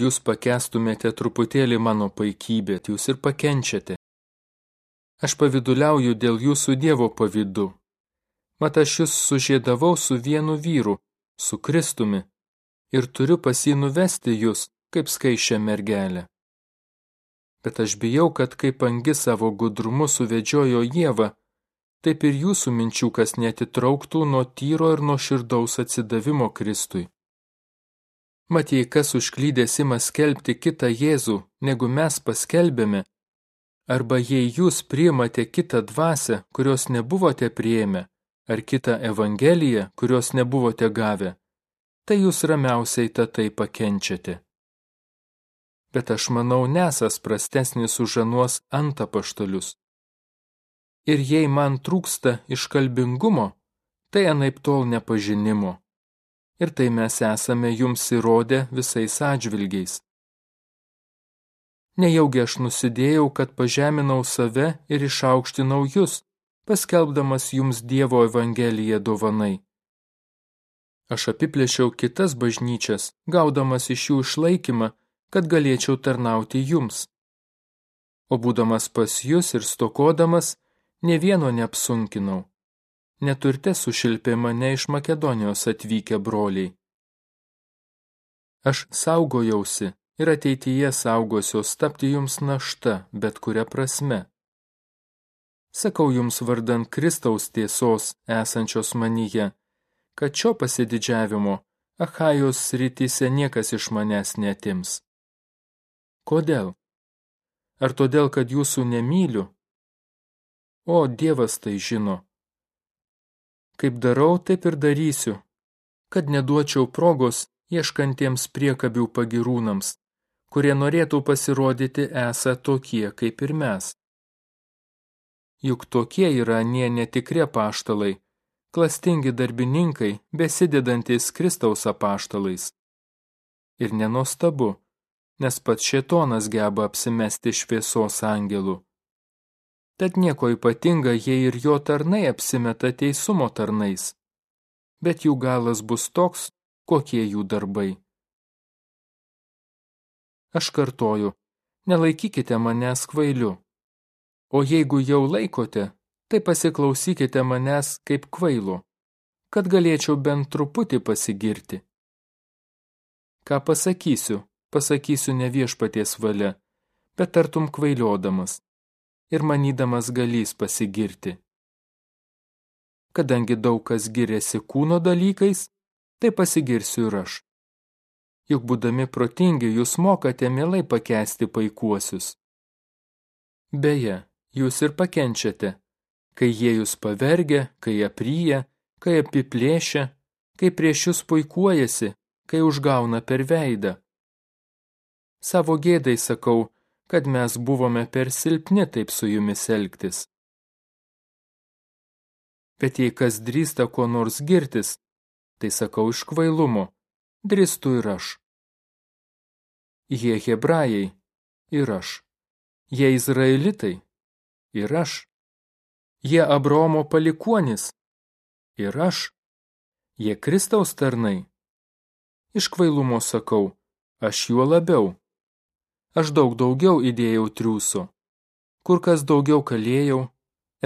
jūs pakestumėte truputėlį mano paikybėt, jūs ir pakenčiate. Aš paviduliauju dėl jūsų Dievo pavydu. Mat aš jūs sužėdavau su vienu vyru, su Kristumi, ir turiu pas jį nuvesti jūs, kaip skaišę mergelę. Bet aš bijau, kad kaip angi savo gudrumu suvedžiojo Jėvą, taip ir jūsų minčių kas netitrauktų nuo tyro ir nuo širdaus atsidavimo Kristui. Mat jei kas užklydęs ima skelbti kitą Jėzų, negu mes paskelbėme, arba jei jūs priimate kitą dvasę, kurios nebuvote prieėmę, ar kitą evangeliją, kurios nebuvote gavę, tai jūs ramiausiai tą tai pakenčiate. Bet aš manau, nesas prastesnis už anuos antapaštalius. Ir jei man trūksta iškalbingumo, tai anaip tol nepažinimo. Ir tai mes esame jums įrodę visais atžvilgiais. Nejaugi aš nusidėjau, kad pažeminau save ir išaukštinau jūs, paskelbdamas jums Dievo Evangeliją dovanai. Aš apiplėšiau kitas bažnyčias, gaudamas iš jų išlaikymą, kad galėčiau tarnauti jums. O būdamas pas jūs ir stokodamas, ne vieno neapsunkinau. Neturte sušilpė mane iš Makedonijos atvykę broliai. Aš saugojausi ir ateityje saugosiuos tapti jums našta, bet kuria prasme. Sakau jums vardant Kristaus tiesos esančios manyje, kad šio pasididžiavimo Achajos srityse niekas iš manęs netims. Kodėl? Ar todėl, kad jūsų nemyliu? O, Dievas tai žino. Kaip darau, taip ir darysiu, kad neduočiau progos ieškantiems priekabių pagirūnams, kurie norėtų pasirodyti esą tokie kaip ir mes. Juk tokie yra nie netikrie paštalai, klastingi darbininkai, besidedantis Kristaus apaštalais. Ir nenostabu, nes pats šetonas geba apsimesti šviesos angelų. Tad nieko ypatinga, jei ir jo tarnai apsimeta teisumo tarnais, bet jų galas bus toks, kokie jų darbai. Aš kartoju, nelaikykite manęs kvailiu, o jeigu jau laikote, tai pasiklausykite manęs kaip kvailo, kad galėčiau bent truputį pasigirti. Ką pasakysiu, pasakysiu ne viešpaties valia, bet tartum kvailiodamas ir manydamas galys pasigirti. Kadangi daug kas giriasi kūno dalykais, tai pasigirsiu ir aš. Juk būdami protingi, jūs mokate mielai pakesti paikuosius. Beje, jūs ir pakenčiate, kai jie jūs pavergia, kai apryja, kai apiplėšia, kai prieš jūs puikuojasi, kai užgauna per veidą. Savo gėdai sakau, kad mes buvome per silpni taip su jumis elgtis. Bet jei kas drįsta kuo nors girtis, tai sakau iš kvailumo, drįstu ir aš. Jie hebrajai ir aš. Jie izraelitai ir aš. Jie Abromo palikuonis. Ir aš. Jie Kristaus tarnai. Iš kvailumo sakau, aš juo labiau. Aš daug daugiau įdėjau triūso. Kur kas daugiau kalėjau,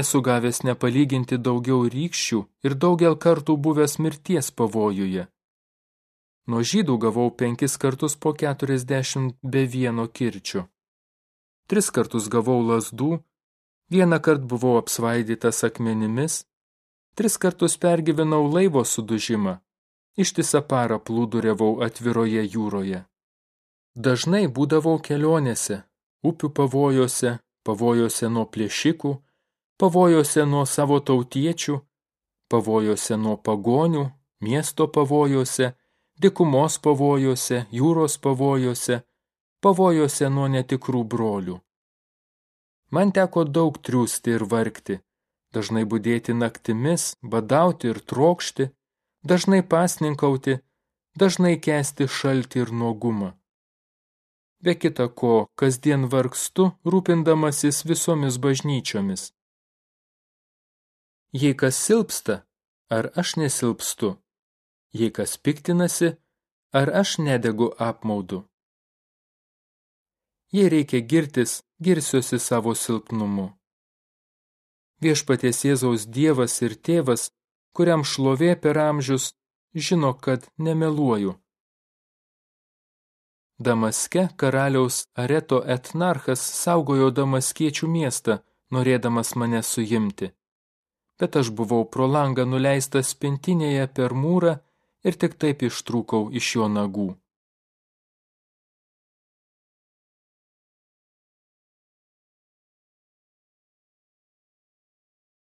esu gavęs nepalyginti daugiau rykščių ir daugel kartų buvęs mirties pavojuje. Nuo žydų gavau penkis kartus po keturiasdešimt be vieno kirčių. Tris kartus gavau lasdų Vieną kart buvau apsvaidytas akmenimis, tris kartus pergyvenau laivo sudužimą, ištisą parą plūduriavau atviroje jūroje. Dažnai būdavau kelionėse, upių pavojose, pavojose nuo plėšikų, pavojose nuo savo tautiečių, pavojose nuo pagonių, miesto pavojose, dikumos pavojose, jūros pavojose, pavojose nuo netikrų brolių. Man teko daug triūsti ir vargti, dažnai būdėti naktimis, badauti ir trokšti, dažnai pasninkauti, dažnai kesti šaltį ir nuogumą. Be kita ko, kasdien vargstu, rūpindamasis visomis bažnyčiomis. Jei kas silpsta, ar aš nesilpstu? Jei kas piktinasi, ar aš nedegu apmaudu? jei reikia girtis, girsiuosi savo silpnumu. Viešpaties Jėzaus Dievas ir Tėvas, kuriam šlovė per amžius, žino, kad nemeluoju. Damaske karaliaus Areto etnarchas saugojo damaskiečių miestą, norėdamas mane suimti. Bet aš buvau pro langą nuleistas pintinėje per mūrą ir tik taip ištrūkau iš jo nagų.